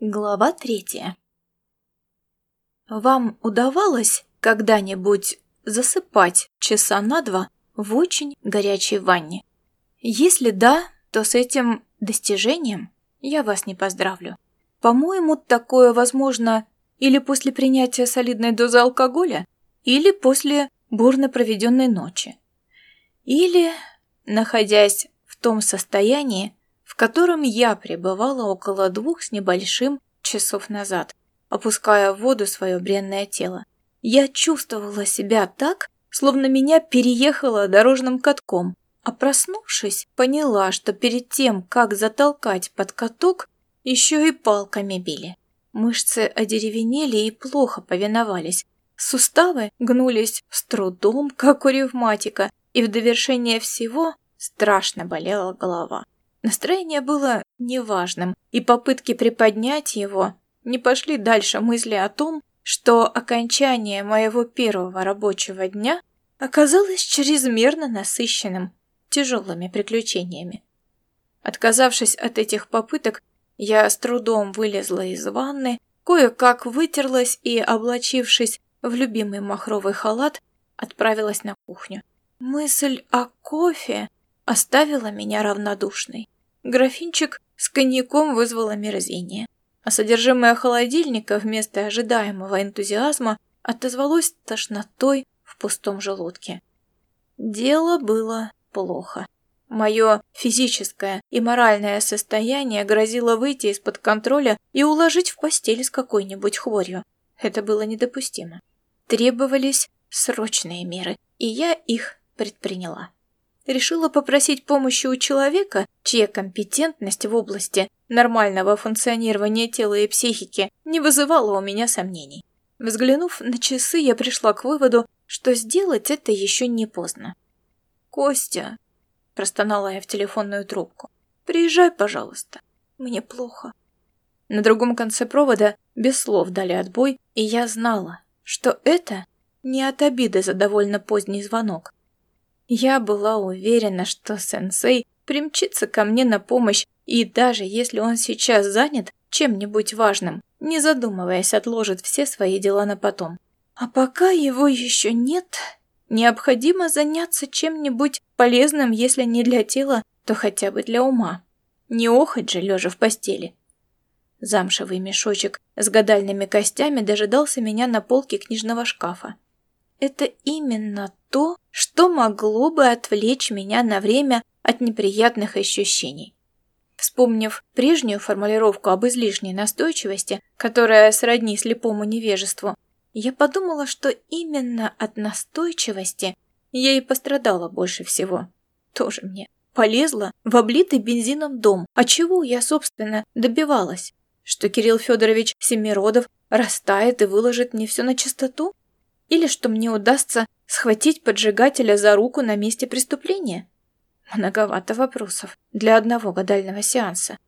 Глава третья. Вам удавалось когда-нибудь засыпать часа на два в очень горячей ванне? Если да, то с этим достижением я вас не поздравлю. По-моему, такое возможно или после принятия солидной дозы алкоголя, или после бурно проведенной ночи. Или находясь в том состоянии, котором я пребывала около двух с небольшим часов назад, опуская в воду свое бренное тело. Я чувствовала себя так, словно меня переехало дорожным катком, а проснувшись, поняла, что перед тем, как затолкать под каток, еще и палками били. Мышцы одеревенели и плохо повиновались. Суставы гнулись с трудом, как у ревматика, и в довершение всего страшно болела голова. Настроение было неважным, и попытки приподнять его не пошли дальше мысли о том, что окончание моего первого рабочего дня оказалось чрезмерно насыщенным тяжелыми приключениями. Отказавшись от этих попыток, я с трудом вылезла из ванны, кое-как вытерлась и, облачившись в любимый махровый халат, отправилась на кухню. Мысль о кофе оставила меня равнодушной. Графинчик с коньяком вызвал омерзение, а содержимое холодильника вместо ожидаемого энтузиазма отозвалось тошнотой в пустом желудке. Дело было плохо. Мое физическое и моральное состояние грозило выйти из-под контроля и уложить в постель с какой-нибудь хворью. Это было недопустимо. Требовались срочные меры, и я их предприняла. Решила попросить помощи у человека, чья компетентность в области нормального функционирования тела и психики не вызывала у меня сомнений. Взглянув на часы, я пришла к выводу, что сделать это еще не поздно. «Костя», – простонала я в телефонную трубку, – «приезжай, пожалуйста, мне плохо». На другом конце провода без слов дали отбой, и я знала, что это не от обиды за довольно поздний звонок, я была уверена, что сенсей примчится ко мне на помощь, и даже если он сейчас занят чем-нибудь важным, не задумываясь, отложит все свои дела на потом. А пока его еще нет, необходимо заняться чем-нибудь полезным, если не для тела, то хотя бы для ума. Не охоть же, лежа в постели. Замшевый мешочек с гадальными костями дожидался меня на полке книжного шкафа. Это именно то, что могло бы отвлечь меня на время от неприятных ощущений. Вспомнив прежнюю формулировку об излишней настойчивости, которая сродни слепому невежеству, я подумала, что именно от настойчивости я и пострадала больше всего. Тоже мне. Полезла в облитый бензином дом. А чего я, собственно, добивалась? Что Кирилл Федорович Семиродов растает и выложит мне все на чистоту? Или что мне удастся схватить поджигателя за руку на месте преступления? Многовато вопросов для одного гадального сеанса.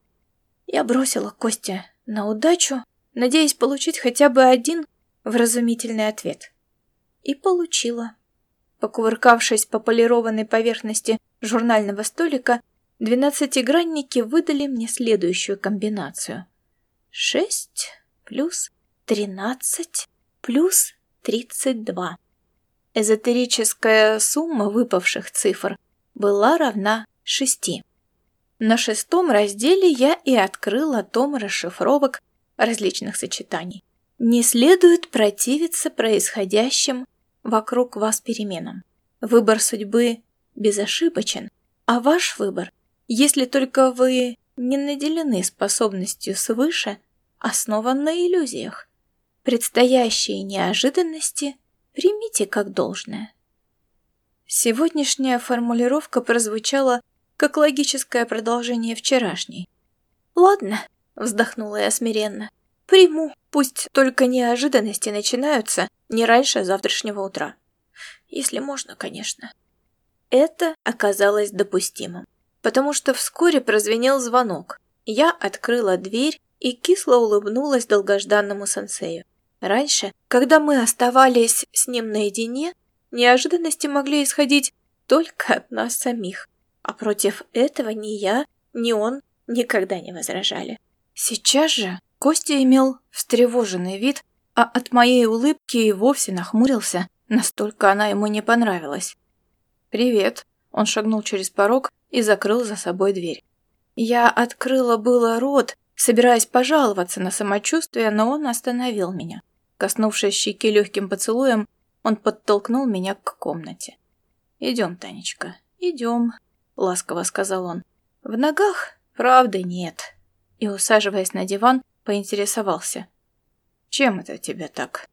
Я бросила Костя на удачу, надеясь получить хотя бы один вразумительный ответ. И получила. Покувыркавшись по полированной поверхности журнального столика, двенадцатигранники выдали мне следующую комбинацию. Шесть плюс тринадцать плюс 32. Эзотерическая сумма выпавших цифр была равна 6. На шестом разделе я и открыла том расшифровок различных сочетаний. Не следует противиться происходящим вокруг вас переменам. Выбор судьбы безошибочен, а ваш выбор, если только вы не наделены способностью свыше, основан на иллюзиях. Предстоящие неожиданности примите как должное. Сегодняшняя формулировка прозвучала как логическое продолжение вчерашней. «Ладно», — вздохнула я смиренно, — «приму, пусть только неожиданности начинаются не раньше завтрашнего утра. Если можно, конечно». Это оказалось допустимым, потому что вскоре прозвенел звонок. Я открыла дверь и кисло улыбнулась долгожданному сенсею. Раньше, когда мы оставались с ним наедине, неожиданности могли исходить только от нас самих, а против этого ни я, ни он никогда не возражали. Сейчас же Костя имел встревоженный вид, а от моей улыбки и вовсе нахмурился, настолько она ему не понравилась. «Привет», — он шагнул через порог и закрыл за собой дверь. Я открыла было рот, собираясь пожаловаться на самочувствие, но он остановил меня. Коснувшись щеки легким поцелуем, он подтолкнул меня к комнате. «Идем, Танечка, идем», — ласково сказал он. «В ногах правды нет». И, усаживаясь на диван, поинтересовался. «Чем это тебя так?»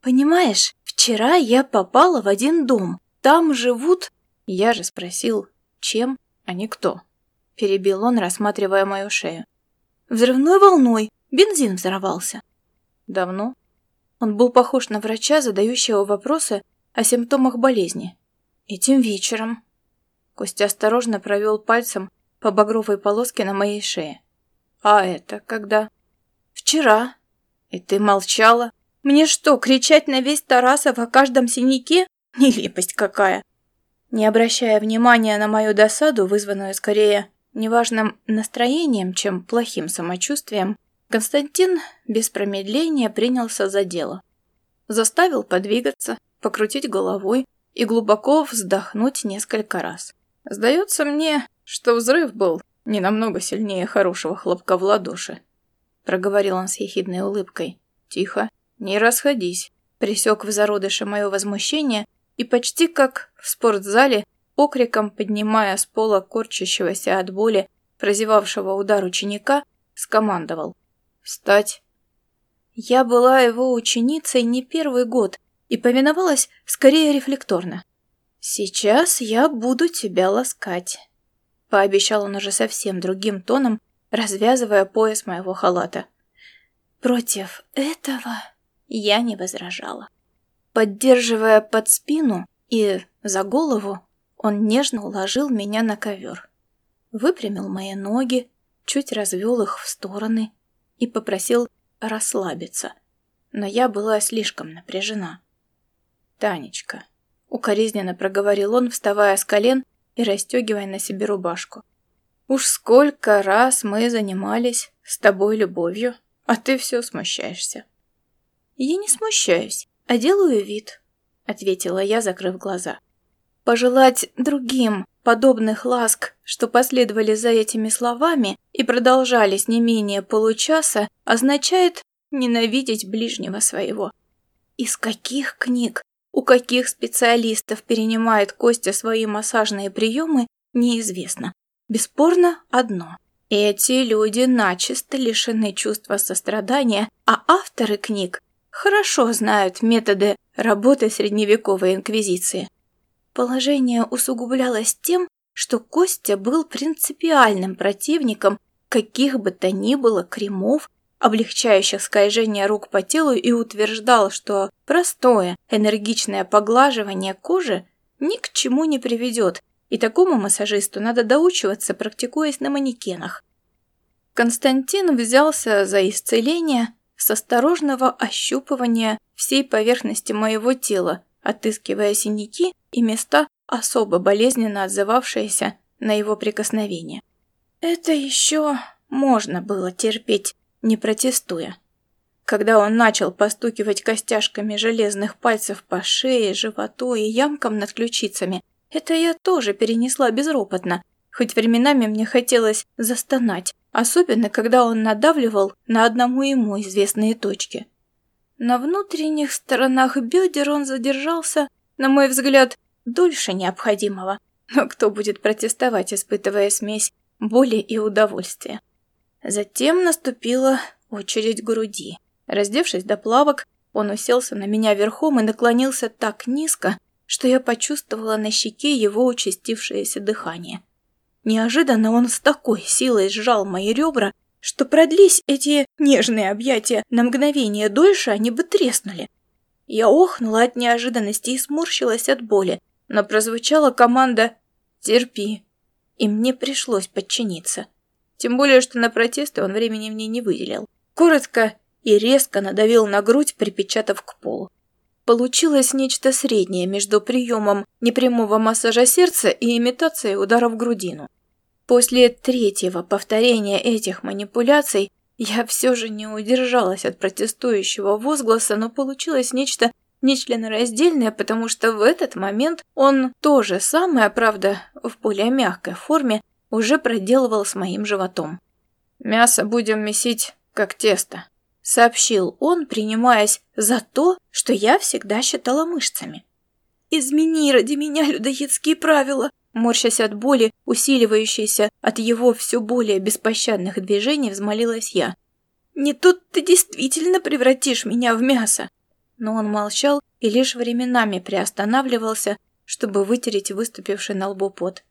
«Понимаешь, вчера я попала в один дом. Там живут...» Я же спросил, чем, а не кто. Перебил он, рассматривая мою шею. «Взрывной волной. Бензин взорвался». «Давно?» Он был похож на врача, задающего вопросы о симптомах болезни. «Этим вечером». Костя осторожно провел пальцем по багровой полоске на моей шее. «А это когда?» «Вчера». «И ты молчала?» «Мне что, кричать на весь Тарасов о каждом синяке? Нелепость какая!» Не обращая внимания на мою досаду, вызванную скорее неважным настроением, чем плохим самочувствием, Константин без промедления принялся за дело. Заставил подвигаться, покрутить головой и глубоко вздохнуть несколько раз. Сдается мне, что взрыв был не намного сильнее хорошего хлопка в ладоши. Проговорил он с ехидной улыбкой. Тихо, не расходись. Присек в зародыше мое возмущение и почти как в спортзале, окриком поднимая с пола корчащегося от боли, прозевавшего удар ученика, скомандовал. Встать. Я была его ученицей не первый год и повиновалась скорее рефлекторно. «Сейчас я буду тебя ласкать», — пообещал он уже совсем другим тоном, развязывая пояс моего халата. Против этого я не возражала. Поддерживая под спину и за голову, он нежно уложил меня на ковер. Выпрямил мои ноги, чуть развел их в стороны и попросил расслабиться, но я была слишком напряжена. «Танечка», — укоризненно проговорил он, вставая с колен и расстегивая на себе рубашку. «Уж сколько раз мы занимались с тобой любовью, а ты все смущаешься». «Я не смущаюсь, а делаю вид», — ответила я, закрыв глаза. Пожелать другим подобных ласк, что последовали за этими словами и продолжались не менее получаса, означает ненавидеть ближнего своего. Из каких книг, у каких специалистов перенимает Костя свои массажные приемы, неизвестно. Бесспорно одно. Эти люди начисто лишены чувства сострадания, а авторы книг хорошо знают методы работы средневековой инквизиции. Положение усугублялось тем, что Костя был принципиальным противником каких бы то ни было кремов, облегчающих скольжение рук по телу и утверждал, что простое, энергичное поглаживание кожи ни к чему не приведет, и такому массажисту надо доучиваться, практикуясь на манекенах. Константин взялся за исцеление с осторожного ощупывания всей поверхности моего тела, отыскивая синяки и места, особо болезненно отзывавшиеся на его прикосновение. Это еще можно было терпеть, не протестуя. Когда он начал постукивать костяшками железных пальцев по шее, животу и ямкам над ключицами, это я тоже перенесла безропотно, хоть временами мне хотелось застонать, особенно когда он надавливал на одному ему известные точки. На внутренних сторонах бедер он задержался, на мой взгляд, дольше необходимого. Но кто будет протестовать, испытывая смесь боли и удовольствия? Затем наступила очередь груди. Раздевшись до плавок, он уселся на меня верхом и наклонился так низко, что я почувствовала на щеке его участившееся дыхание. Неожиданно он с такой силой сжал мои ребра, что продлись эти нежные объятия на мгновение дольше, они бы треснули. Я охнула от неожиданности и сморщилась от боли, но прозвучала команда «Терпи», и мне пришлось подчиниться. Тем более, что на протесты он времени мне не выделил. Коротко и резко надавил на грудь, припечатав к полу. Получилось нечто среднее между приемом непрямого массажа сердца и имитацией удара в грудину. После третьего повторения этих манипуляций Я все же не удержалась от протестующего возгласа, но получилось нечто нечленораздельное, потому что в этот момент он то же самое, правда, в более мягкой форме, уже проделывал с моим животом. «Мясо будем месить, как тесто», — сообщил он, принимаясь за то, что я всегда считала мышцами. «Измени ради меня людоедские правила», морщась от боли, усиливающейся от его все более беспощадных движений, взмолилась я. «Не тут ты действительно превратишь меня в мясо!» Но он молчал и лишь временами приостанавливался, чтобы вытереть выступивший на лбу пот.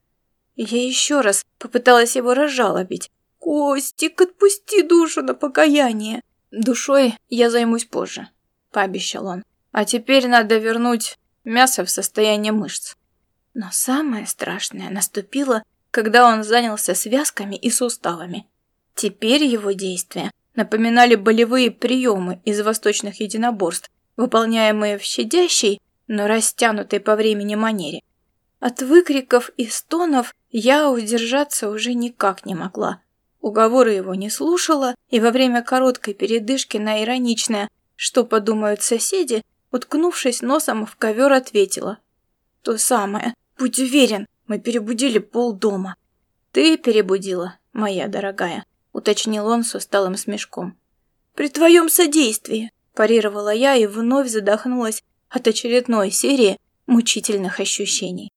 Я еще раз попыталась его разжалобить. «Костик, отпусти душу на покаяние!» «Душой я займусь позже», — пообещал он. «А теперь надо вернуть мясо в состояние мышц». Но самое страшное наступило, когда он занялся связками и суставами. Теперь его действия напоминали болевые приемы из восточных единоборств, выполняемые в щадящей, но растянутой по времени манере. От выкриков и стонов я удержаться уже никак не могла. Уговоры его не слушала, и во время короткой передышки на ироничное «что подумают соседи», уткнувшись носом в ковер, ответила. «То самое. Будь уверен, мы перебудили полдома». «Ты перебудила, моя дорогая», — уточнил он с усталым смешком. «При твоем содействии», — парировала я и вновь задохнулась от очередной серии мучительных ощущений.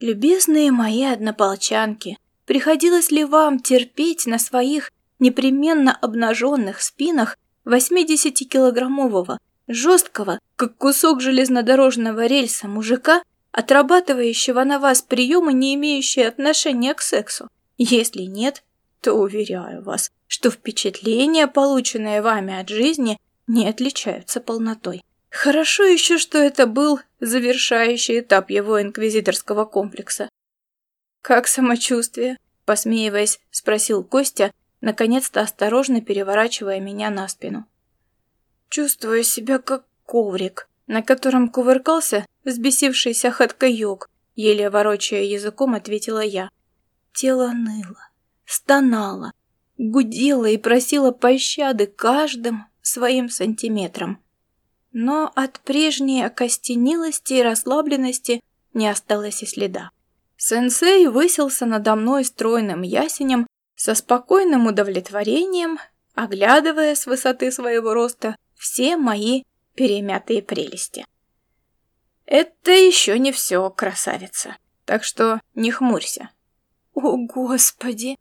«Любезные мои однополчанки, приходилось ли вам терпеть на своих непременно обнаженных спинах 80-килограммового, жесткого, как кусок железнодорожного рельса мужика, отрабатывающего на вас приемы, не имеющие отношения к сексу? Если нет, то уверяю вас, что впечатления, полученные вами от жизни, не отличаются полнотой. Хорошо еще, что это был завершающий этап его инквизиторского комплекса. «Как самочувствие?» – посмеиваясь, спросил Костя, наконец-то осторожно переворачивая меня на спину. «Чувствую себя как коврик, на котором кувыркался взбесившийся хатка-йог», еле ворочая языком, ответила я. Тело ныло, стонало, гудело и просило пощады каждым своим сантиметром но от прежней окостенелости и расслабленности не осталось и следа. Сенсей высился надо мной стройным ясенем со спокойным удовлетворением, оглядывая с высоты своего роста все мои перемятые прелести. «Это еще не все, красавица, так что не хмурься». «О, Господи!»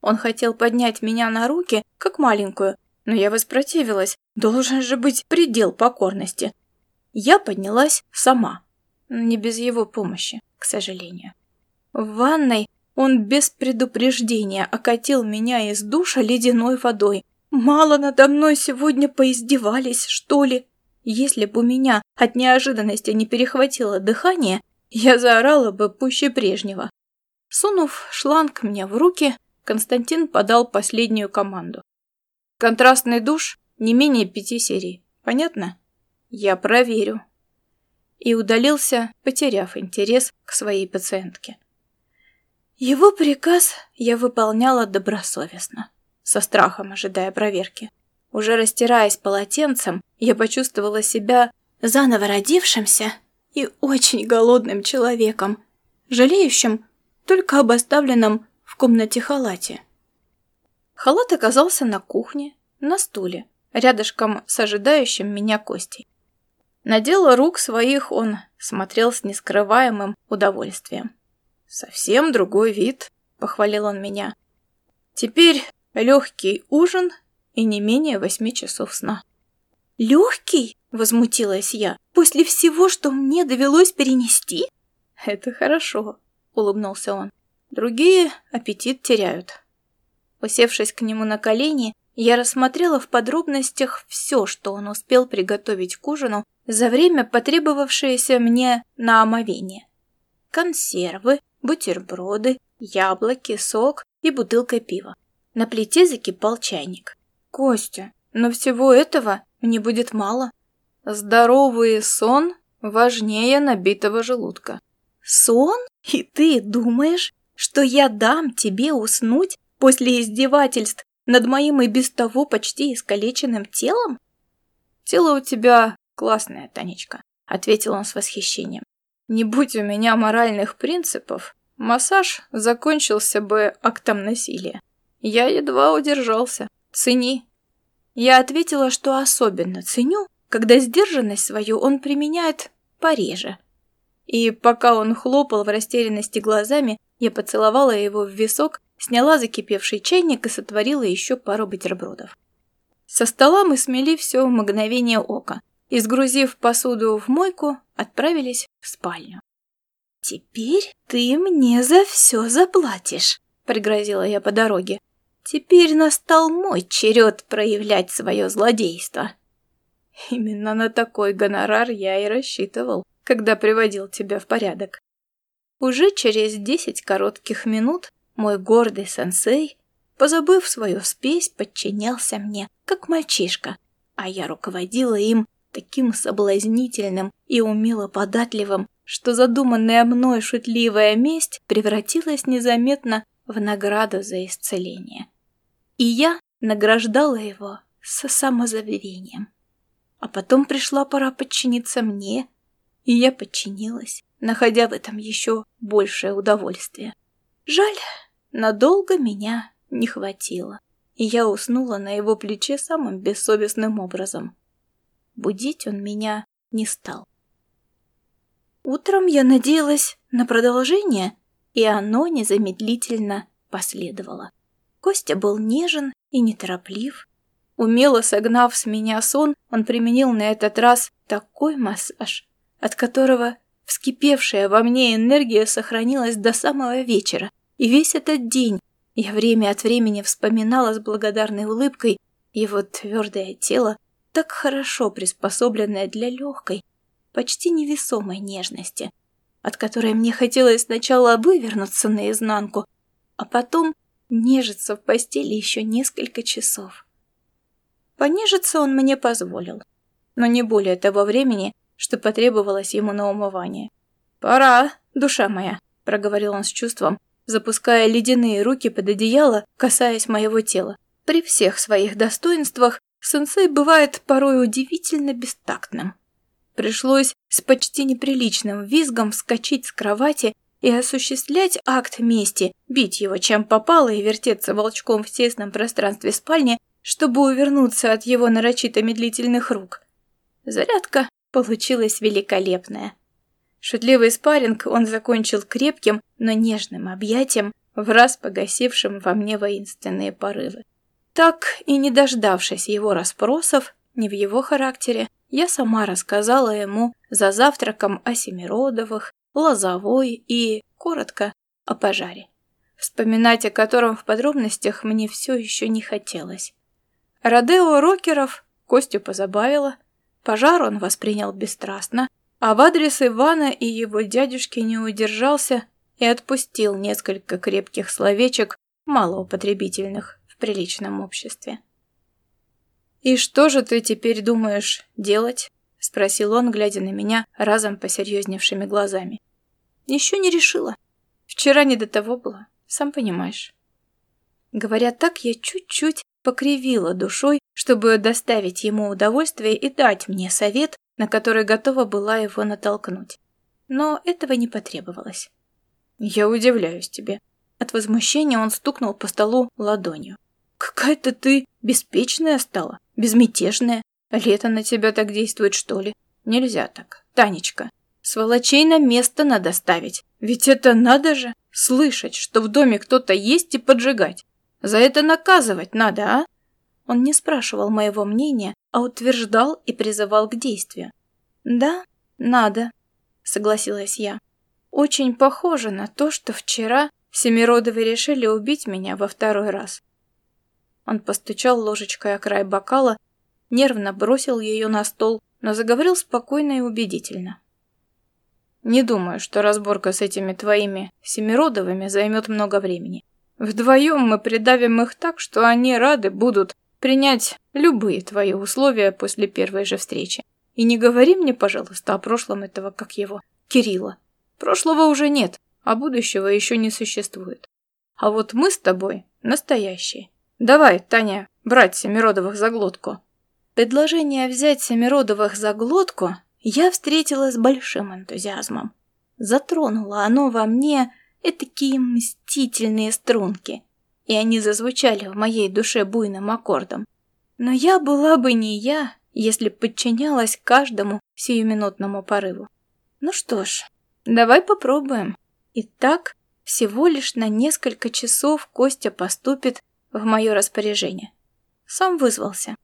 Он хотел поднять меня на руки, как маленькую, но я воспротивилась. Должен же быть предел покорности. Я поднялась сама. Не без его помощи, к сожалению. В ванной он без предупреждения окатил меня из душа ледяной водой. Мало надо мной сегодня поиздевались, что ли? Если бы у меня от неожиданности не перехватило дыхание, я заорала бы пуще прежнего. Сунув шланг мне в руки, Константин подал последнюю команду. Контрастный душ не менее пяти серий. Понятно? Я проверю. И удалился, потеряв интерес к своей пациентке. Его приказ я выполняла добросовестно, со страхом ожидая проверки. Уже растираясь полотенцем, я почувствовала себя заново родившимся и очень голодным человеком, жалеющим только об оставленном в комнате халате. Халат оказался на кухне, на стуле, рядышком с ожидающим меня Костей. На дело рук своих он смотрел с нескрываемым удовольствием. «Совсем другой вид», — похвалил он меня. «Теперь легкий ужин и не менее восьми часов сна». «Легкий?» — возмутилась я. «После всего, что мне довелось перенести?» «Это хорошо», — улыбнулся он. «Другие аппетит теряют». Усевшись к нему на колени, я рассмотрела в подробностях все, что он успел приготовить к ужину за время, потребовавшееся мне на омовение. Консервы, бутерброды, яблоки, сок и бутылка пива. На плите закипал чайник. «Костя, но всего этого мне будет мало. Здоровый сон важнее набитого желудка». «Сон? И ты думаешь, что я дам тебе уснуть после издевательств над моим и без того почти искалеченным телом? Тело у тебя классное, Танечка, ответил он с восхищением. Не будь у меня моральных принципов, массаж закончился бы актом насилия. Я едва удержался. Цени. Я ответила, что особенно ценю, когда сдержанность свою он применяет пореже. И пока он хлопал в растерянности глазами, я поцеловала его в висок, сняла закипевший чайник и сотворила еще пару бутербродов. Со стола мы смели все в мгновение ока и, сгрузив посуду в мойку, отправились в спальню. «Теперь ты мне за все заплатишь», — пригрозила я по дороге. «Теперь настал мой черед проявлять свое злодейство». Именно на такой гонорар я и рассчитывал когда приводил тебя в порядок. Уже через десять коротких минут мой гордый сенсей, позабыв свою спесь, подчинялся мне, как мальчишка, а я руководила им таким соблазнительным и умело податливым, что задуманная мной шутливая месть превратилась незаметно в награду за исцеление. И я награждала его со самозабвением. А потом пришла пора подчиниться мне и я подчинилась, находя в этом еще большее удовольствие. Жаль, надолго меня не хватило, и я уснула на его плече самым бессовестным образом. Будить он меня не стал. Утром я надеялась на продолжение, и оно незамедлительно последовало. Костя был нежен и нетороплив. Умело согнав с меня сон, он применил на этот раз такой массаж, от которого вскипевшая во мне энергия сохранилась до самого вечера. И весь этот день я время от времени вспоминала с благодарной улыбкой его твердое тело, так хорошо приспособленное для легкой, почти невесомой нежности, от которой мне хотелось сначала вывернуться наизнанку, а потом нежиться в постели еще несколько часов. Понежиться он мне позволил, но не более того времени, что потребовалось ему на умывание. «Пора, душа моя», — проговорил он с чувством, запуская ледяные руки под одеяло, касаясь моего тела. При всех своих достоинствах сенсей бывает порой удивительно бестактным. Пришлось с почти неприличным визгом вскочить с кровати и осуществлять акт мести, бить его чем попало и вертеться волчком в тесном пространстве спальни, чтобы увернуться от его нарочито медлительных рук. Зарядка получилось великолепное. Шутливый спарринг он закончил крепким, но нежным объятием, в раз погасившим во мне воинственные порывы. Так и не дождавшись его расспросов, не в его характере, я сама рассказала ему за завтраком о Семиродовых, Лозовой и, коротко, о пожаре, вспоминать о котором в подробностях мне все еще не хотелось. Родео рокеров Костю позабавило, Пожар он воспринял бесстрастно, а в адрес Ивана и его дядюшки не удержался и отпустил несколько крепких словечек, малоупотребительных в приличном обществе. «И что же ты теперь думаешь делать?» — спросил он, глядя на меня разом посерьезневшими глазами. «Еще не решила. Вчера не до того было, сам понимаешь». Говоря так, я чуть-чуть покривила душой, чтобы доставить ему удовольствие и дать мне совет, на который готова была его натолкнуть. Но этого не потребовалось. «Я удивляюсь тебе». От возмущения он стукнул по столу ладонью. «Какая-то ты беспечная стала, безмятежная. Лето на тебя так действует, что ли? Нельзя так. Танечка, сволочей на место надо ставить. Ведь это надо же, слышать, что в доме кто-то есть и поджигать. За это наказывать надо, а? Он не спрашивал моего мнения, а утверждал и призывал к действию. «Да, надо», — согласилась я. «Очень похоже на то, что вчера Семиродовы решили убить меня во второй раз». Он постучал ложечкой о край бокала, нервно бросил ее на стол, но заговорил спокойно и убедительно. «Не думаю, что разборка с этими твоими Семиродовыми займет много времени. Вдвоем мы придавим их так, что они рады будут принять любые твои условия после первой же встречи. И не говори мне, пожалуйста, о прошлом этого, как его, Кирилла. Прошлого уже нет, а будущего еще не существует. А вот мы с тобой настоящие. Давай, Таня, брать Семиродовых за глотку. Предложение взять Семиродовых за глотку я встретила с большим энтузиазмом. Затронуло оно во мне этакие мстительные струнки, и они зазвучали в моей душе буйным аккордом. Но я была бы не я, если подчинялась каждому сиюминутному порыву. Ну что ж, давай попробуем. Итак, всего лишь на несколько часов Костя поступит в мое распоряжение. Сам вызвался.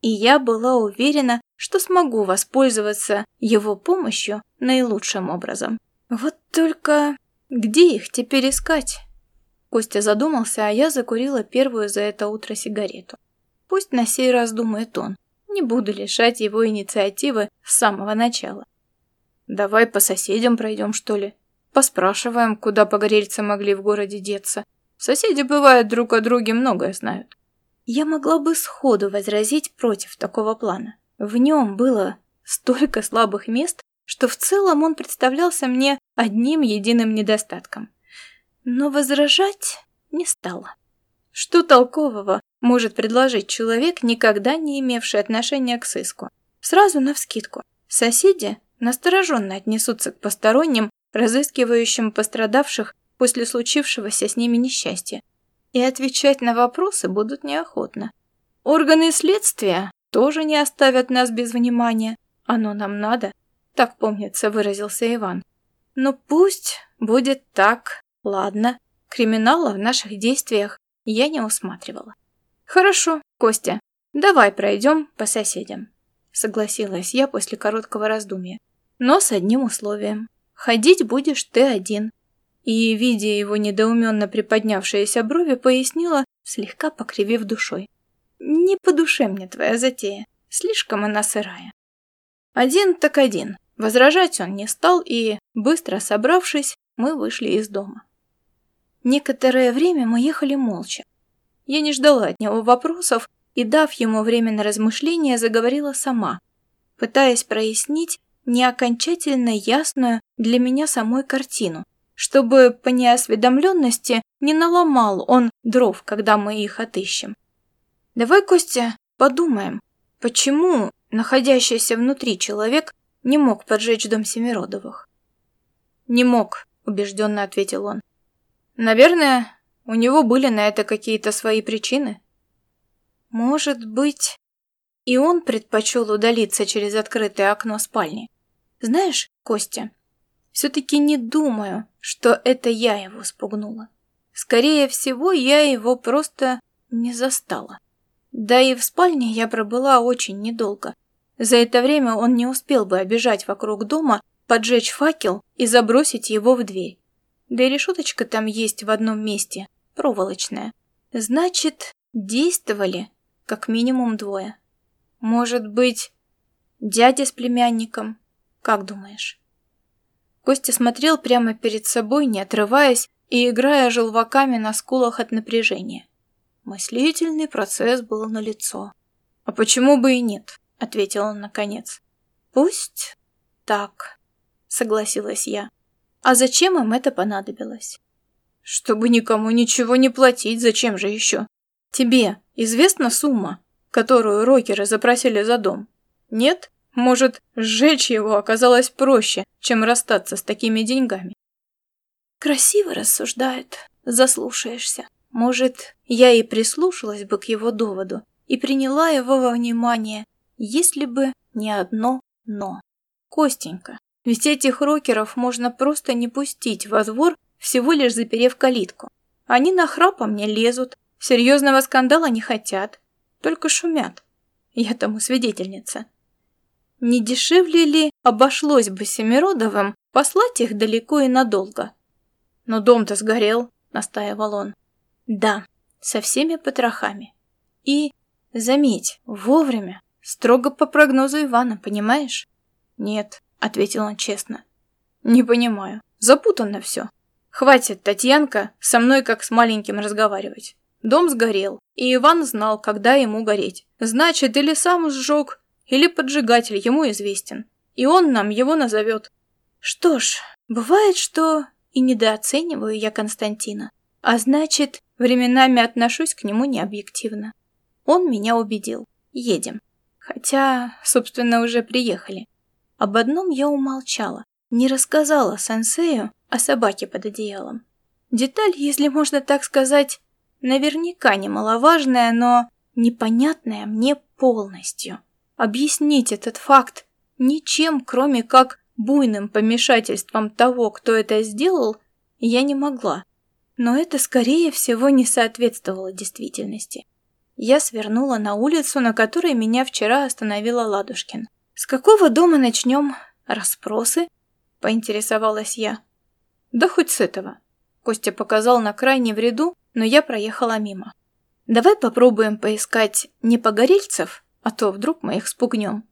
И я была уверена, что смогу воспользоваться его помощью наилучшим образом. Вот только где их теперь искать? Костя задумался, а я закурила первую за это утро сигарету. Пусть на сей раз думает он. Не буду лишать его инициативы с самого начала. Давай по соседям пройдем, что ли? Поспрашиваем, куда погорельцы могли в городе деться. Соседи, бывают друг о друге многое знают. Я могла бы сходу возразить против такого плана. В нем было столько слабых мест, что в целом он представлялся мне одним единым недостатком. Но возражать не стала. Что толкового может предложить человек, никогда не имевший отношения к сыску? Сразу навскидку. Соседи настороженно отнесутся к посторонним, разыскивающим пострадавших после случившегося с ними несчастья, и отвечать на вопросы будут неохотно. Органы следствия тоже не оставят нас без внимания. Оно нам надо, так, помнится, выразился Иван. Но пусть будет так, ладно. Криминала в наших действиях я не усматривала. Хорошо, Костя, давай пройдем по соседям. Согласилась я после короткого раздумья. Но с одним условием. Ходить будешь ты один. И, видя его недоуменно приподнявшиеся брови, пояснила, слегка покривив душой. Не по душе мне твоя затея. Слишком она сырая. Один так один. Возражать он не стал, и, быстро собравшись, мы вышли из дома. Некоторое время мы ехали молча. Я не ждала от него вопросов и, дав ему время на размышления, заговорила сама, пытаясь прояснить не окончательно ясную для меня самой картину, чтобы по неосведомленности не наломал он дров, когда мы их отыщем. Давай, Костя, подумаем, почему находящийся внутри человек не мог поджечь дом Семиродовых? Не мог, убежденно ответил он. Наверное, у него были на это какие-то свои причины. Может быть, и он предпочел удалиться через открытое окно спальни. Знаешь, Костя, все-таки не думаю, что это я его спугнула. Скорее всего, я его просто не застала. Да и в спальне я пробыла очень недолго. За это время он не успел бы обижать вокруг дома, поджечь факел и забросить его в дверь. Да и решеточка там есть в одном месте, проволочная. Значит, действовали как минимум двое. Может быть, дядя с племянником, как думаешь?» Костя смотрел прямо перед собой, не отрываясь и играя желваками на скулах от напряжения. Мыслительный процесс был налицо. «А почему бы и нет?» — ответил он наконец. «Пусть так», — согласилась я. «А зачем им это понадобилось?» «Чтобы никому ничего не платить, зачем же еще? Тебе известна сумма, которую рокеры запросили за дом? Нет?» Может, сжечь его оказалось проще, чем расстаться с такими деньгами. Красиво рассуждает, заслушаешься. Может, я и прислушалась бы к его доводу и приняла его во внимание, если бы не одно «но». Костенька, ведь этих рокеров можно просто не пустить во двор, всего лишь заперев калитку. Они на храпом не лезут, серьезного скандала не хотят, только шумят. Я тому свидетельница. Не дешевле ли обошлось бы Семиродовым послать их далеко и надолго? Но дом-то сгорел, настаивал он. Да, со всеми потрохами. И, заметь, вовремя, строго по прогнозу Ивана, понимаешь? Нет, ответил он честно. Не понимаю, запутанно все. Хватит, Татьянка, со мной как с маленьким разговаривать. Дом сгорел, и Иван знал, когда ему гореть. Значит, или сам сжег, или поджигатель ему известен, и он нам его назовет. Что ж, бывает, что и недооцениваю я Константина. А значит, временами отношусь к нему необъективно. Он меня убедил. Едем. Хотя, собственно, уже приехали. Об одном я умолчала. Не рассказала сенсею о собаке под одеялом. Деталь, если можно так сказать, наверняка немаловажная, но непонятная мне полностью. Объяснить этот факт ничем, кроме как буйным помешательством того, кто это сделал, я не могла. Но это, скорее всего, не соответствовало действительности. Я свернула на улицу, на которой меня вчера остановила Ладушкин. «С какого дома начнем расспросы?» – поинтересовалась я. «Да хоть с этого». Костя показал на крайне в ряду, но я проехала мимо. «Давай попробуем поискать не погорельцев, а то вдруг мы их спугнем,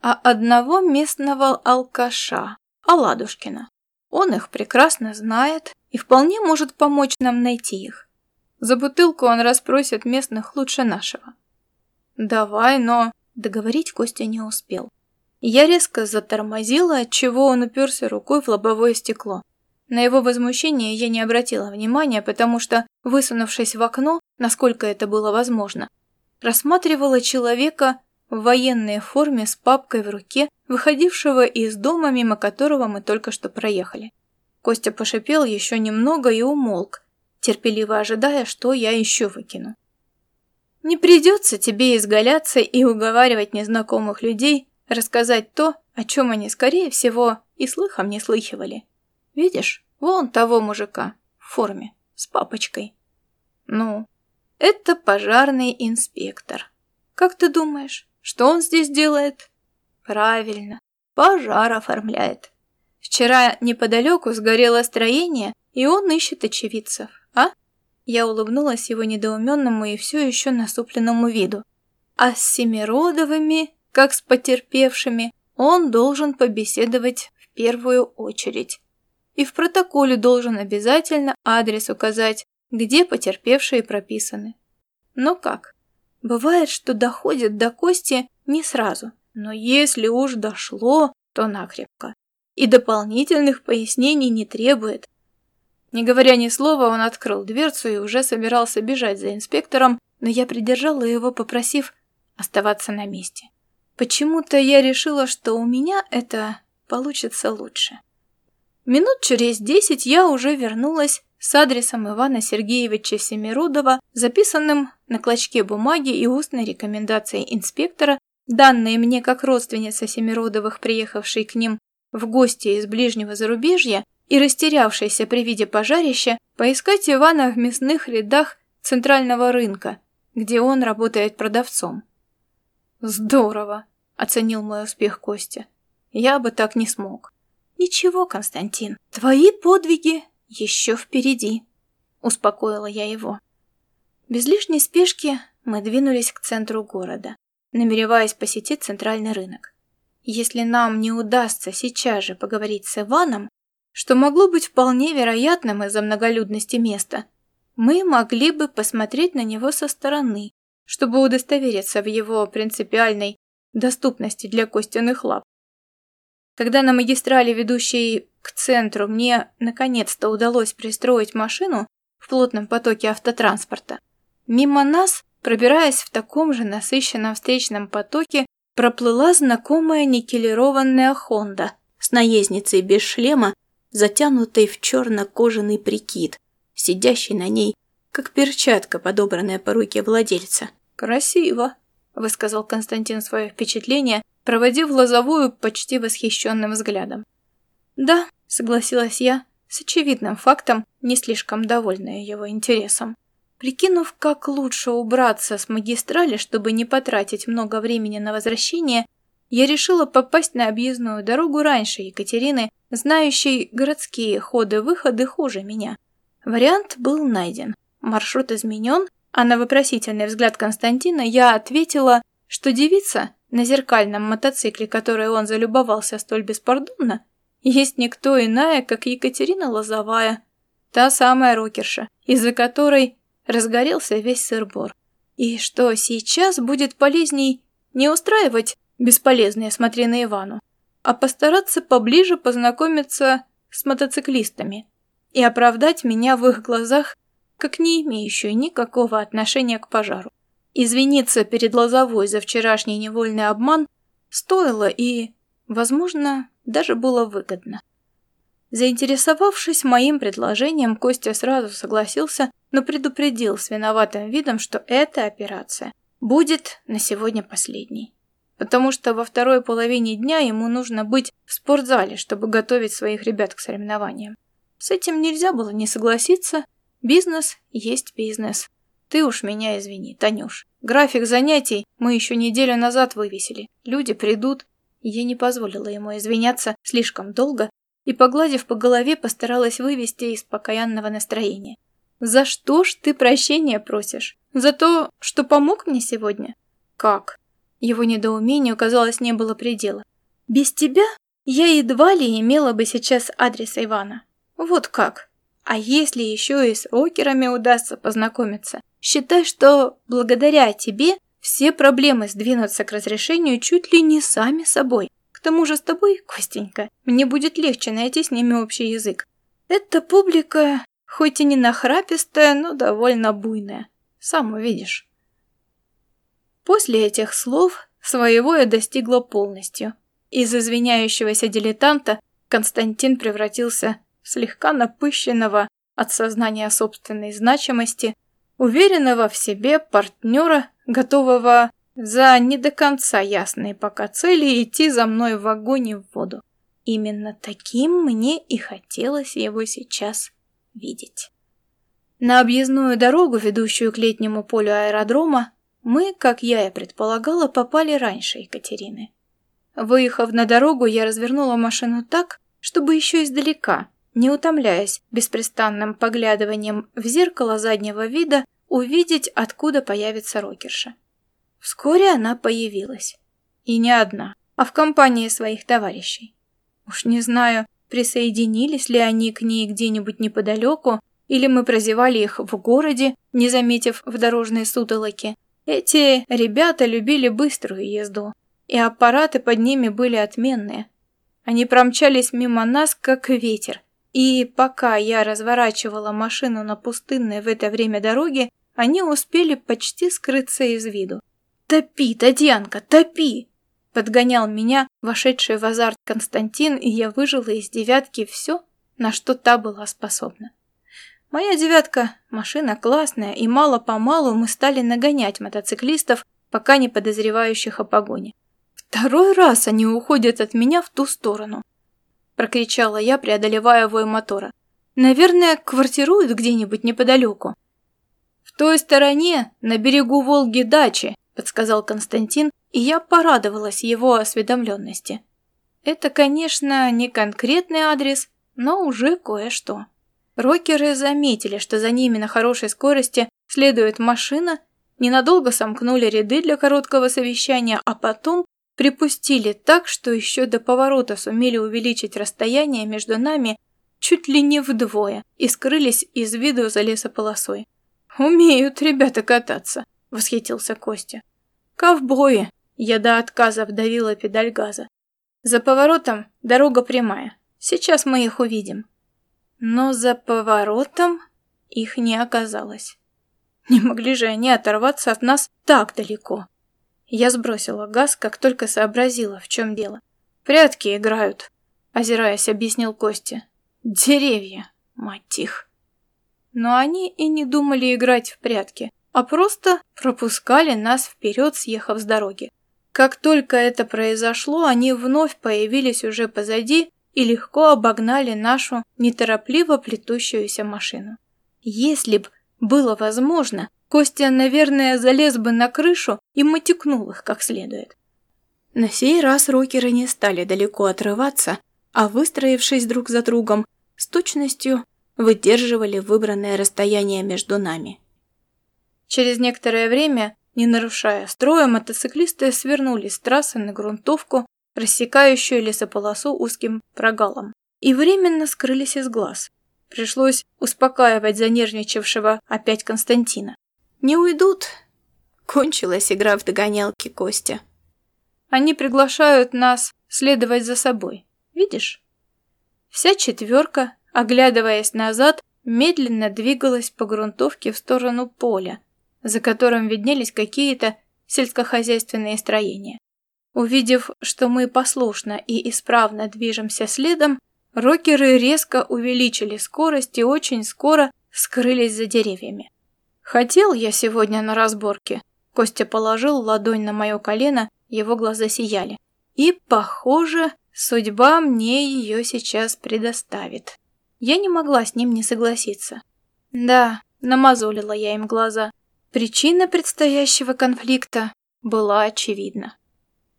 а одного местного алкаша, Аладушкина. Он их прекрасно знает и вполне может помочь нам найти их. За бутылку он расспросит местных лучше нашего. Давай, но... Договорить Костя не успел. Я резко затормозила, отчего он уперся рукой в лобовое стекло. На его возмущение я не обратила внимания, потому что, высунувшись в окно, насколько это было возможно, рассматривала человека в военной форме с папкой в руке, выходившего из дома, мимо которого мы только что проехали. Костя пошипел еще немного и умолк, терпеливо ожидая, что я еще выкину. Не придется тебе изгаляться и уговаривать незнакомых людей рассказать то, о чем они, скорее всего, и слыхом не слыхивали. Видишь, вон того мужика в форме, с папочкой. Ну, это пожарный инспектор. Как ты думаешь, что он здесь делает? Правильно, пожар оформляет. Вчера неподалеку сгорело строение, и он ищет очевидцев, а? Я улыбнулась его недоуменному и все еще насупленному виду. А с Семиродовыми, как с потерпевшими, он должен побеседовать в первую очередь. И в протоколе должен обязательно адрес указать, где потерпевшие прописаны. Но как? Бывает, что доходит до кости не сразу, но если уж дошло, то накрепко. И дополнительных пояснений не требует. Не говоря ни слова, он открыл дверцу и уже собирался бежать за инспектором, но я придержала его, попросив оставаться на месте. Почему-то я решила, что у меня это получится лучше. Минут через десять я уже вернулась с адресом Ивана Сергеевича Семиродова, записанным на клочке бумаги и устной рекомендацией инспектора, данные мне как родственница Семиродовых, приехавшей к ним в гости из ближнего зарубежья и растерявшейся при виде пожарища, поискать Ивана в мясных рядах центрального рынка, где он работает продавцом. «Здорово!» – оценил мой успех Костя. «Я бы так не смог». «Ничего, Константин, твои подвиги еще впереди», – успокоила я его. Без лишней спешки мы двинулись к центру города, намереваясь посетить центральный рынок. Если нам не удастся сейчас же поговорить с Иваном, что могло быть вполне вероятным из-за многолюдности места, мы могли бы посмотреть на него со стороны, чтобы удостовериться в его принципиальной доступности для костяных лап. Когда на магистрали, ведущей к центру, мне наконец-то удалось пристроить машину в плотном потоке автотранспорта, мимо нас, пробираясь в таком же насыщенном встречном потоке, проплыла знакомая никелированная Хонда с наездницей без шлема, затянутой в черно-кожаный прикид, сидящей на ней, как перчатка, подобранная по руке владельца. «Красиво», — высказал Константин свое впечатление, проводив лозовую почти восхищенным взглядом. «Да», — согласилась я, с очевидным фактом, не слишком довольная его интересом. Прикинув, как лучше убраться с магистрали, чтобы не потратить много времени на возвращение, я решила попасть на объездную дорогу раньше Екатерины, знающей городские ходы-выходы хуже меня. Вариант был найден. Маршрут изменен, а на вопросительный взгляд Константина я ответила, что девица, на зеркальном мотоцикле, который он залюбовался столь беспардонно, есть никто иная, как Екатерина Лозовая, та самая рокерша, из-за которой разгорелся весь сырбор. И что сейчас будет полезней не устраивать бесполезные смотри на Ивану, а постараться поближе познакомиться с мотоциклистами и оправдать меня в их глазах как не имеющую никакого отношения к пожару. Извиниться перед Лозовой за вчерашний невольный обман стоило и, возможно, даже было выгодно. Заинтересовавшись моим предложением, Костя сразу согласился, но предупредил с виноватым видом, что эта операция будет на сегодня последней. Потому что во второй половине дня ему нужно быть в спортзале, чтобы готовить своих ребят к соревнованиям. С этим нельзя было не согласиться. Бизнес есть бизнес. Ты уж меня извини, Танюш. График занятий мы еще неделю назад вывесили. Люди придут. Я не позволила ему извиняться слишком долго и, погладив по голове, постаралась вывести из покаянного настроения. «За что ж ты прощения просишь? За то, что помог мне сегодня?» «Как?» Его недоумению, казалось, не было предела. «Без тебя я едва ли имела бы сейчас адреса Ивана. Вот как. А если еще и с рокерами удастся познакомиться, считай, что благодаря тебе все проблемы сдвинутся к разрешению чуть ли не сами собой. К тому же с тобой, Костенька, мне будет легче найти с ними общий язык. Эта публика, хоть и не нахрапистая, но довольно буйная. Сам увидишь. После этих слов своего я достигла полностью. Из извиняющегося дилетанта Константин превратился слегка напыщенного от сознания собственной значимости, уверенного в себе партнера, готового за не до конца ясные пока цели идти за мной в огонь и в воду. Именно таким мне и хотелось его сейчас видеть. На объездную дорогу, ведущую к летнему полю аэродрома, мы, как я и предполагала, попали раньше Екатерины. Выехав на дорогу, я развернула машину так, чтобы еще издалека, не утомляясь беспрестанным поглядыванием в зеркало заднего вида, увидеть, откуда появится рокерша. Вскоре она появилась. И не одна, а в компании своих товарищей. Уж не знаю, присоединились ли они к ней где-нибудь неподалеку, или мы прозевали их в городе, не заметив в дорожной сутолоке. Эти ребята любили быструю езду, и аппараты под ними были отменные. Они промчались мимо нас, как ветер, и пока я разворачивала машину на пустынной в это время дороге, они успели почти скрыться из виду. «Топи, Татьянка, топи!» Подгонял меня вошедший в азарт Константин, и я выжила из девятки все, на что та была способна. Моя девятка – машина классная, и мало-помалу мы стали нагонять мотоциклистов, пока не подозревающих о погоне. Второй раз они уходят от меня в ту сторону прокричала я, преодолевая вой мотора. Наверное, квартируют где-нибудь неподалеку. В той стороне, на берегу Волги, дачи, подсказал Константин, и я порадовалась его осведомленности. Это, конечно, не конкретный адрес, но уже кое-что. Рокеры заметили, что за ними на хорошей скорости следует машина, ненадолго сомкнули ряды для короткого совещания, а потом Припустили так, что еще до поворота сумели увеличить расстояние между нами чуть ли не вдвое и скрылись из виду за лесополосой. «Умеют ребята кататься», — восхитился Костя. «Ковбои!» — я до отказа вдавила педаль газа. «За поворотом дорога прямая. Сейчас мы их увидим». Но за поворотом их не оказалось. Не могли же они оторваться от нас так далеко. Я сбросила газ, как только сообразила, в чем дело. «Прятки играют», — озираясь, объяснил Костя. «Деревья, мать их». Но они и не думали играть в прятки, а просто пропускали нас вперед, съехав с дороги. Как только это произошло, они вновь появились уже позади и легко обогнали нашу неторопливо плетущуюся машину. Если б было возможно, Костя, наверное, залез бы на крышу и мотикнул их как следует. На сей раз рокеры не стали далеко отрываться, а выстроившись друг за другом, с точностью выдерживали выбранное расстояние между нами. Через некоторое время, не нарушая строя, мотоциклисты свернули с трассы на грунтовку, рассекающую лесополосу узким прогалом, и временно скрылись из глаз. Пришлось успокаивать занервничавшего опять Константина. Не уйдут. Кончилась игра в догонялки Костя. Они приглашают нас следовать за собой. Видишь? Вся четверка, оглядываясь назад, медленно двигалась по грунтовке в сторону поля, за которым виднелись какие-то сельскохозяйственные строения. Увидев, что мы послушно и исправно движемся следом, рокеры резко увеличили скорость и очень скоро скрылись за деревьями. Хотел я сегодня на разборке. Костя положил ладонь на мое колено, его глаза сияли. И, похоже, судьба мне ее сейчас предоставит. Я не могла с ним не согласиться. Да, намазолила я им глаза. Причина предстоящего конфликта была очевидна.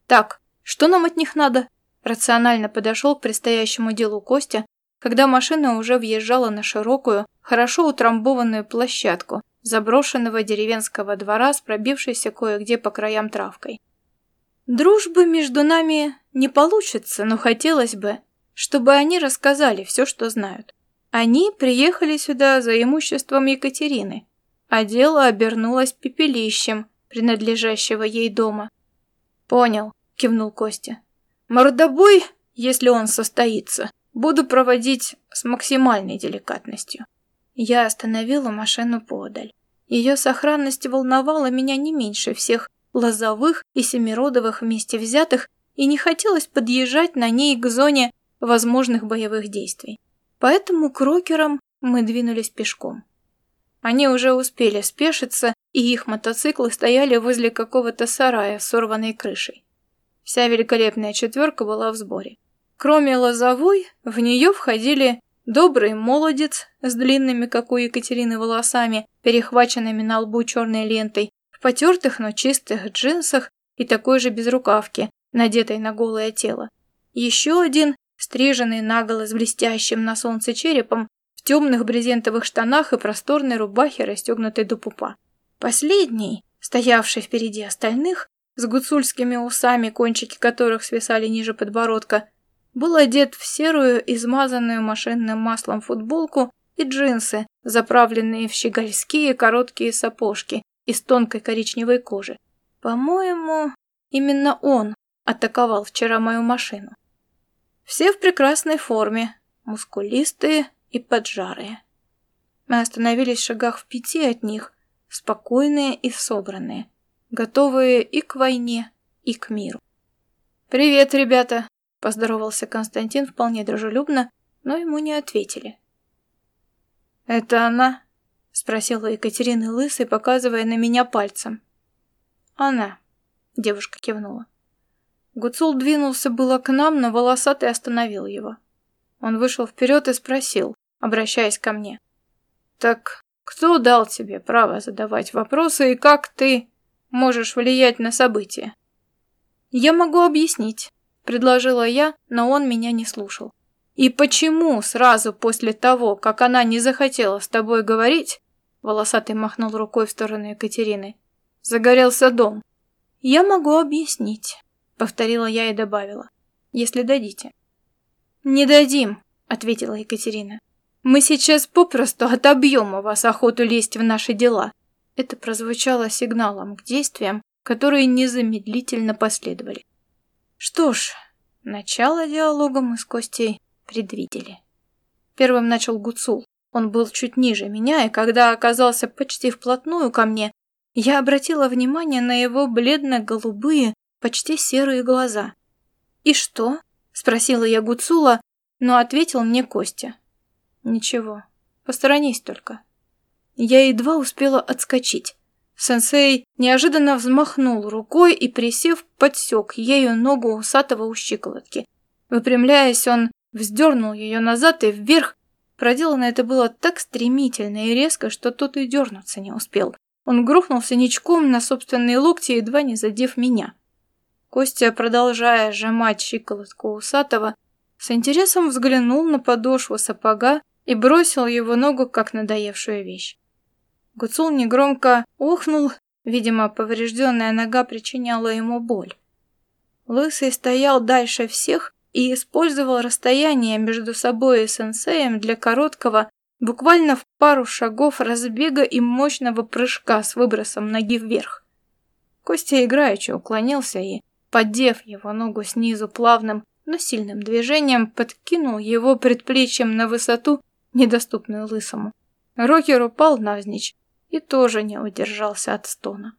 Так, что нам от них надо? Рационально подошел к предстоящему делу Костя, когда машина уже въезжала на широкую, хорошо утрамбованную площадку заброшенного деревенского двора с пробившейся кое-где по краям травкой. Дружбы между нами не получится, но хотелось бы, чтобы они рассказали все, что знают. Они приехали сюда за имуществом Екатерины, а дело обернулось пепелищем, принадлежащего ей дома. «Понял», — кивнул Костя. «Мордобой, если он состоится, буду проводить с максимальной деликатностью». Я остановила машину подаль. Ее сохранность волновала меня не меньше всех лозовых и семиродовых вместе взятых, и не хотелось подъезжать на ней к зоне возможных боевых действий. Поэтому к рокерам мы двинулись пешком. Они уже успели спешиться, и их мотоциклы стояли возле какого-то сарая с сорванной крышей. Вся великолепная четверка была в сборе. Кроме лозовой, в нее входили добрый молодец с длинными, как у Екатерины, волосами, перехваченными на лбу черной лентой, в потертых, но чистых джинсах и такой же безрукавке, надетой на голое тело. Еще один, стриженный наголо с блестящим на солнце черепом, в темных брезентовых штанах и просторной рубахе, расстегнутой до пупа. Последний, стоявший впереди остальных, с гуцульскими усами, кончики которых свисали ниже подбородка, был одет в серую, измазанную машинным маслом футболку и джинсы, заправленные в щегольские короткие сапожки из тонкой коричневой кожи. По-моему, именно он атаковал вчера мою машину. Все в прекрасной форме, мускулистые и поджарые. Мы остановились в шагах в пяти от них, спокойные и собранные, готовые и к войне, и к миру. «Привет, ребята!» – поздоровался Константин вполне дружелюбно, но ему не ответили. «Это она?» — спросила Екатерина Лысый, показывая на меня пальцем. «Она», — девушка кивнула. Гуцул двинулся было к нам, но волосатый остановил его. Он вышел вперед и спросил, обращаясь ко мне. «Так кто дал тебе право задавать вопросы и как ты можешь влиять на события?» «Я могу объяснить», — предложила я, но он меня не слушал. И почему сразу после того, как она не захотела с тобой говорить, волосатый махнул рукой в сторону Екатерины, загорелся дом? Я могу объяснить, повторила я и добавила, если дадите. Не дадим, ответила Екатерина. Мы сейчас попросту отобьем у вас охоту лезть в наши дела. Это прозвучало сигналом к действиям, которые незамедлительно последовали. Что ж, начало диалога мы с Костей предвидели. Первым начал Гуцул. Он был чуть ниже меня, и когда оказался почти вплотную ко мне, я обратила внимание на его бледно-голубые, почти серые глаза. «И что?» – спросила я Гуцула, но ответил мне Костя. «Ничего, посторонись только». Я едва успела отскочить. Сенсей неожиданно взмахнул рукой и, присев, подсек ею ногу усатого у щиколотки. Выпрямляясь, он Вздернул ее назад и вверх. Проделано это было так стремительно и резко, что тот и дернуться не успел. Он грохнулся ничком на собственные локти, едва не задев меня. Костя, продолжая сжимать щиколотку усатого, с интересом взглянул на подошву сапога и бросил его ногу, как надоевшую вещь. Гуцул негромко охнул, видимо, поврежденная нога причиняла ему боль. Лысый стоял дальше всех и использовал расстояние между собой и сенсеем для короткого, буквально в пару шагов разбега и мощного прыжка с выбросом ноги вверх. Костя играючи уклонился и, поддев его ногу снизу плавным, но сильным движением, подкинул его предплечьем на высоту недоступную лысому. Рокер упал навзничь и тоже не удержался от стона.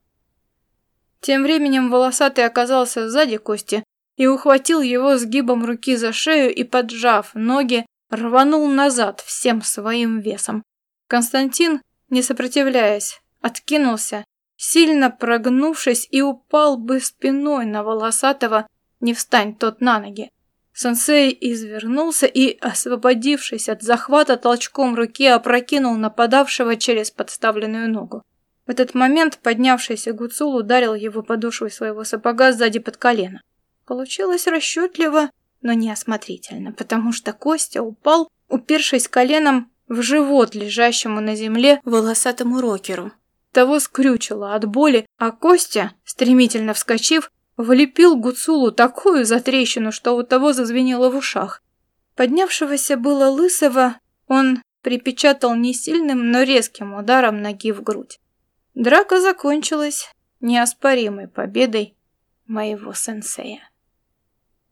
Тем временем волосатый оказался сзади Кости и ухватил его сгибом руки за шею и, поджав ноги, рванул назад всем своим весом. Константин, не сопротивляясь, откинулся, сильно прогнувшись и упал бы спиной на волосатого, не встань тот на ноги. Сенсей извернулся и, освободившись от захвата, толчком руки опрокинул нападавшего через подставленную ногу. В этот момент поднявшийся Гуцул ударил его подошвой своего сапога сзади под колено. Получилось расчетливо, но неосмотрительно, потому что Костя упал, упершись коленом в живот лежащему на земле волосатому рокеру. Того скрючило от боли, а Костя, стремительно вскочив, влепил Гуцулу такую затрещину, что у того зазвенело в ушах. Поднявшегося было лысого он припечатал не сильным, но резким ударом ноги в грудь. Драка закончилась неоспоримой победой моего сенсея.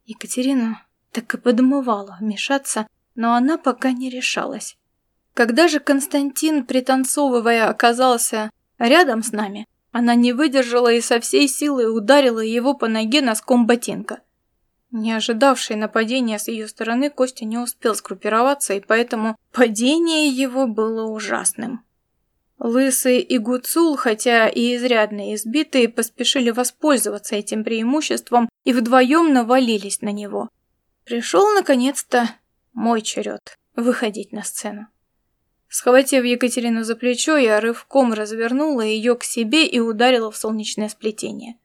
Екатерина так и подмывала вмешаться, но она пока не решалась. Когда же Константин, пританцовывая, оказался рядом с нами, она не выдержала и со всей силы ударила его по ноге носком ботинка. Не ожидавший нападения с ее стороны, Костя не успел сгруппироваться, и поэтому падение его было ужасным. Лысый и Гуцул, хотя и изрядно избитые, поспешили воспользоваться этим преимуществом и вдвоем навалились на него. Пришел, наконец-то, мой черед выходить на сцену. Схватив Екатерину за плечо, я рывком развернула ее к себе и ударила в солнечное сплетение.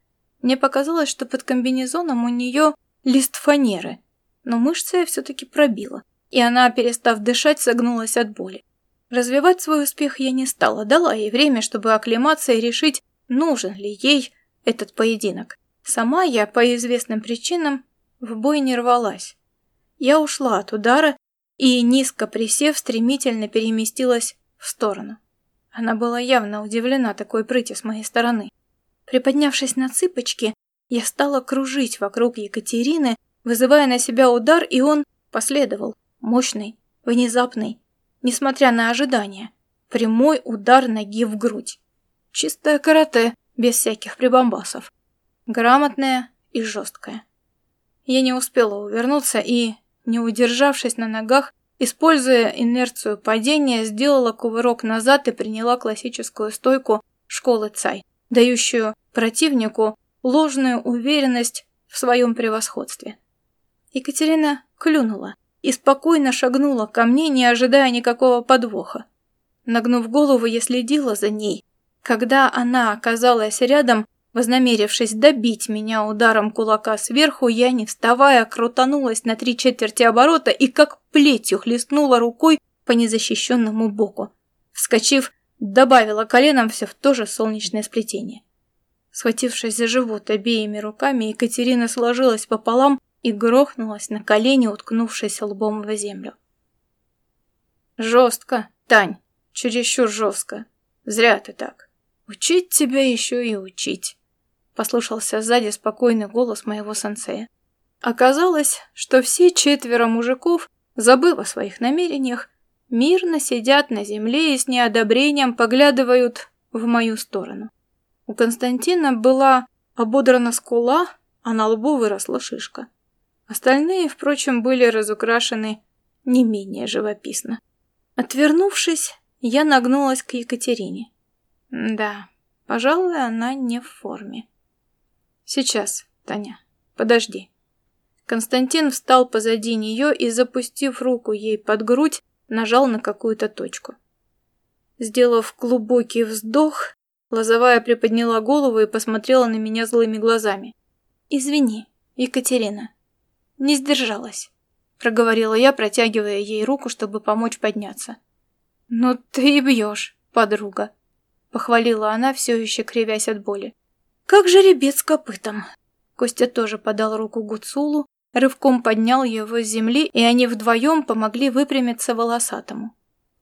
Мне показалось, что под комбинезоном у нее лист фанеры, но мышцы я все-таки пробила, и она, перестав дышать, согнулась от боли. Развивать свой успех я не стала, дала ей время, чтобы оклематься и решить, нужен ли ей этот поединок. Сама я, по известным причинам, в бой не рвалась. Я ушла от удара и, низко присев, стремительно переместилась в сторону. Она была явно удивлена такой прыти с моей стороны. Приподнявшись на цыпочки, я стала кружить вокруг Екатерины, вызывая на себя удар, и он последовал, мощный, внезапный, несмотря на ожидания. Прямой удар ноги в грудь. Чистое карате, без всяких прибамбасов. Грамотное и жесткое. Я не успела увернуться и, не удержавшись на ногах, используя инерцию падения, сделала кувырок назад и приняла классическую стойку школы Цай, дающую противнику ложную уверенность в своем превосходстве. Екатерина клюнула и спокойно шагнула ко мне, не ожидая никакого подвоха. Нагнув голову, я следила за ней. Когда она оказалась рядом, Вознамерившись добить меня ударом кулака сверху, я, не вставая, крутанулась на три четверти оборота и как плетью хлестнула рукой по незащищенному боку. Вскочив, добавила коленом все в то же солнечное сплетение. Схватившись за живот обеими руками, Екатерина сложилась пополам и грохнулась на колени, уткнувшись лбом в землю. «Жестко, Тань, чересчур жестко. Зря ты так. Учить тебя еще и учить». Послышался сзади спокойный голос моего сенсея. Оказалось, что все четверо мужиков, забыв о своих намерениях, мирно сидят на земле и с неодобрением поглядывают в мою сторону. У Константина была ободрана скула, а на лбу выросла шишка. Остальные, впрочем, были разукрашены не менее живописно. Отвернувшись, я нагнулась к Екатерине. Да, пожалуй, она не в форме. Сейчас, Таня. Подожди. Константин встал позади нее и, запустив руку ей под грудь, нажал на какую-то точку. Сделав глубокий вздох, Лозовая приподняла голову и посмотрела на меня злыми глазами. «Извини, Екатерина. Не сдержалась», — проговорила я, протягивая ей руку, чтобы помочь подняться. «Ну ты и бьешь, подруга», — похвалила она, все еще кривясь от боли. Как жеребец копытом. Костя тоже подал руку Гуцулу, рывком поднял его с земли, и они вдвоем помогли выпрямиться волосатому.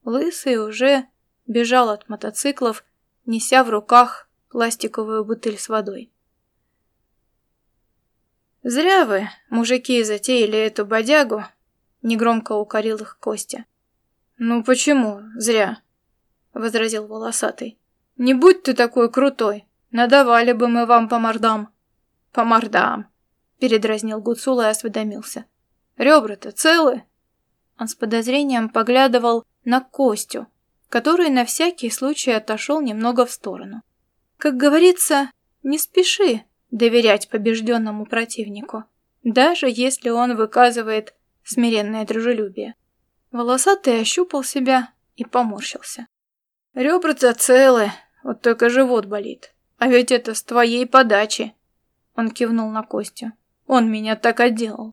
Лысый уже бежал от мотоциклов, неся в руках пластиковую бутыль с водой. «Зря вы, мужики, затеяли эту бодягу», — негромко укорил их Костя. «Ну почему? Зря», — возразил волосатый. «Не будь ты такой крутой, надавали бы мы вам по мордам». «По мордам», — передразнил Гуцула и осведомился. «Ребра-то целы?» Он с подозрением поглядывал на Костю, который на всякий случай отошел немного в сторону. Как говорится, не спеши доверять побежденному противнику, даже если он выказывает смиренное дружелюбие. Волосатый ощупал себя и поморщился. «Ребра-то целы, вот только живот болит. А ведь это с твоей подачи!» Он кивнул на Костю. «Он меня так отделал!»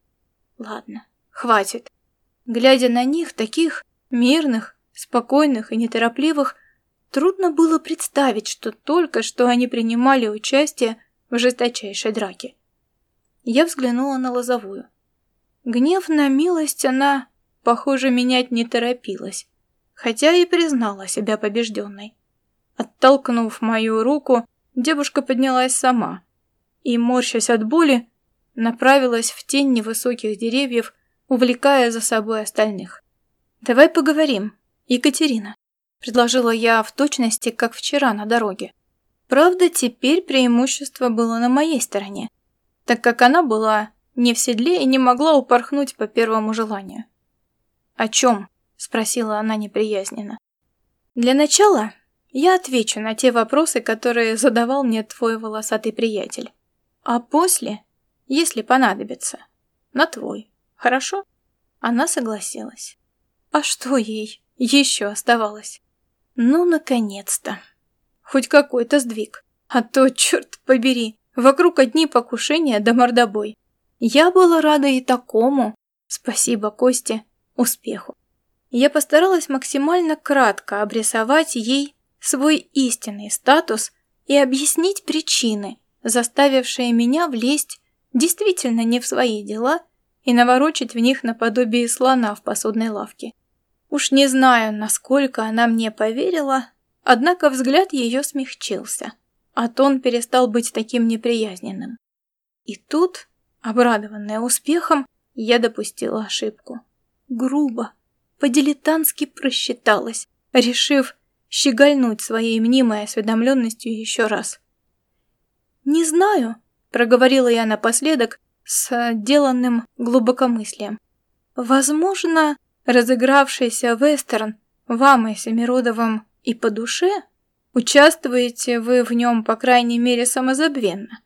«Ладно, хватит!» Глядя на них, таких мирных, спокойных и неторопливых, Трудно было представить, что только что они принимали участие в жесточайшей драке. Я взглянула на Лозовую. Гнев на милость она, похоже, менять не торопилась, хотя и признала себя побежденной. Оттолкнув мою руку, девушка поднялась сама и, морщась от боли, направилась в тень невысоких деревьев, увлекая за собой остальных. «Давай поговорим, Екатерина». Предложила я в точности, как вчера на дороге. Правда, теперь преимущество было на моей стороне, так как она была не в седле и не могла упорхнуть по первому желанию. «О чем?» – спросила она неприязненно. «Для начала я отвечу на те вопросы, которые задавал мне твой волосатый приятель. А после, если понадобится, на твой. Хорошо?» Она согласилась. А что ей еще оставалось? Ну, наконец-то. Хоть какой-то сдвиг. А то, черт побери, вокруг одни покушения да мордобой. Я была рада и такому, спасибо Косте, успеху. Я постаралась максимально кратко обрисовать ей свой истинный статус и объяснить причины, заставившие меня влезть действительно не в свои дела и наворочить в них наподобие слона в посудной лавке. Уж не знаю, насколько она мне поверила, однако взгляд ее смягчился, а тон перестал быть таким неприязненным. И тут, обрадованная успехом, я допустила ошибку. Грубо, по-дилетантски просчиталась, решив щегольнуть своей мнимой осведомленностью еще раз. «Не знаю», — проговорила я напоследок с деланным глубокомыслием. «Возможно, разыгравшийся вестерн вам и Семиродовым и по душе, участвуете вы в нем, по крайней мере, самозабвенно.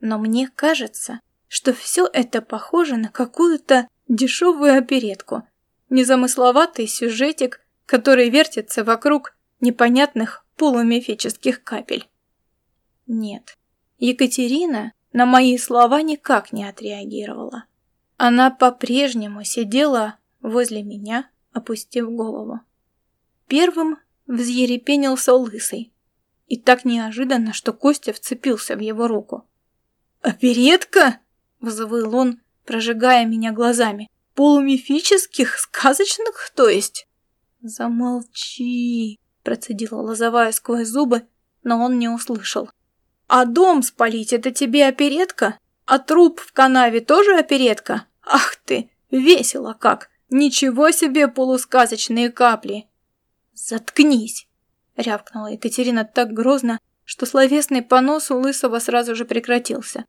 Но мне кажется, что все это похоже на какую-то дешевую оперетку, незамысловатый сюжетик, который вертится вокруг непонятных полумифических капель. Нет, Екатерина на мои слова никак не отреагировала. Она по-прежнему сидела возле меня, опустив голову. Первым взъерепенился лысый. И так неожиданно, что Костя вцепился в его руку. «Оперетка?» — взвыл он, прожигая меня глазами. «Полумифических, сказочных, то есть?» «Замолчи!» — процедила лозовая сквозь зубы, но он не услышал. «А дом спалить — это тебе оперетка? А труп в канаве тоже оперетка? Ах ты, весело как! Ничего себе полусказочные капли! Заткнись! Рявкнула Екатерина так грозно, что словесный понос у Лысого сразу же прекратился.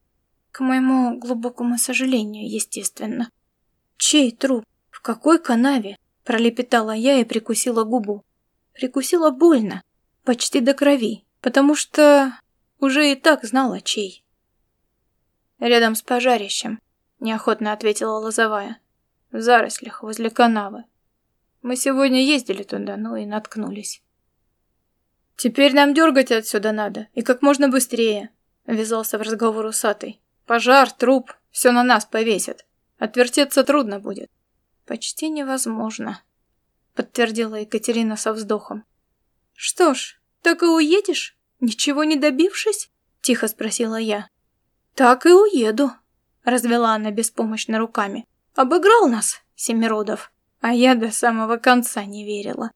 К моему глубокому сожалению, естественно. Чей труп? В какой канаве? Пролепетала я и прикусила губу. Прикусила больно, почти до крови, потому что уже и так знала, чей. Рядом с пожарищем, неохотно ответила Лозовая в зарослях возле канавы. Мы сегодня ездили туда, ну и наткнулись. «Теперь нам дергать отсюда надо, и как можно быстрее», — ввязался в разговор усатый. «Пожар, труп, все на нас повесят. Отвертеться трудно будет». «Почти невозможно», — подтвердила Екатерина со вздохом. «Что ж, так и уедешь, ничего не добившись?» — тихо спросила я. «Так и уеду», — развела она беспомощно руками. Обыграл нас, Семиродов, а я до самого конца не верила.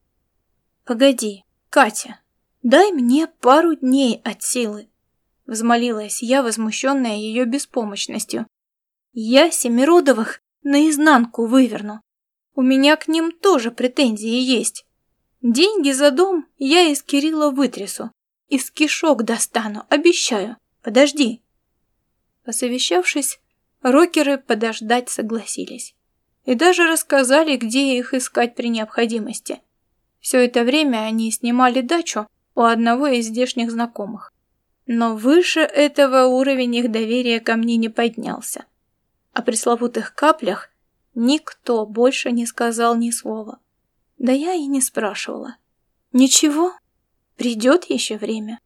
Погоди, Катя, дай мне пару дней от силы. Взмолилась я, возмущенная ее беспомощностью. Я Семиродовых наизнанку выверну. У меня к ним тоже претензии есть. Деньги за дом я из Кирилла вытрясу. Из кишок достану, обещаю. Подожди. Посовещавшись, рокеры подождать согласились. И даже рассказали, где их искать при необходимости. Все это время они снимали дачу у одного из здешних знакомых. Но выше этого уровень их доверия ко мне не поднялся. О пресловутых каплях никто больше не сказал ни слова. Да я и не спрашивала. Ничего, придет еще время.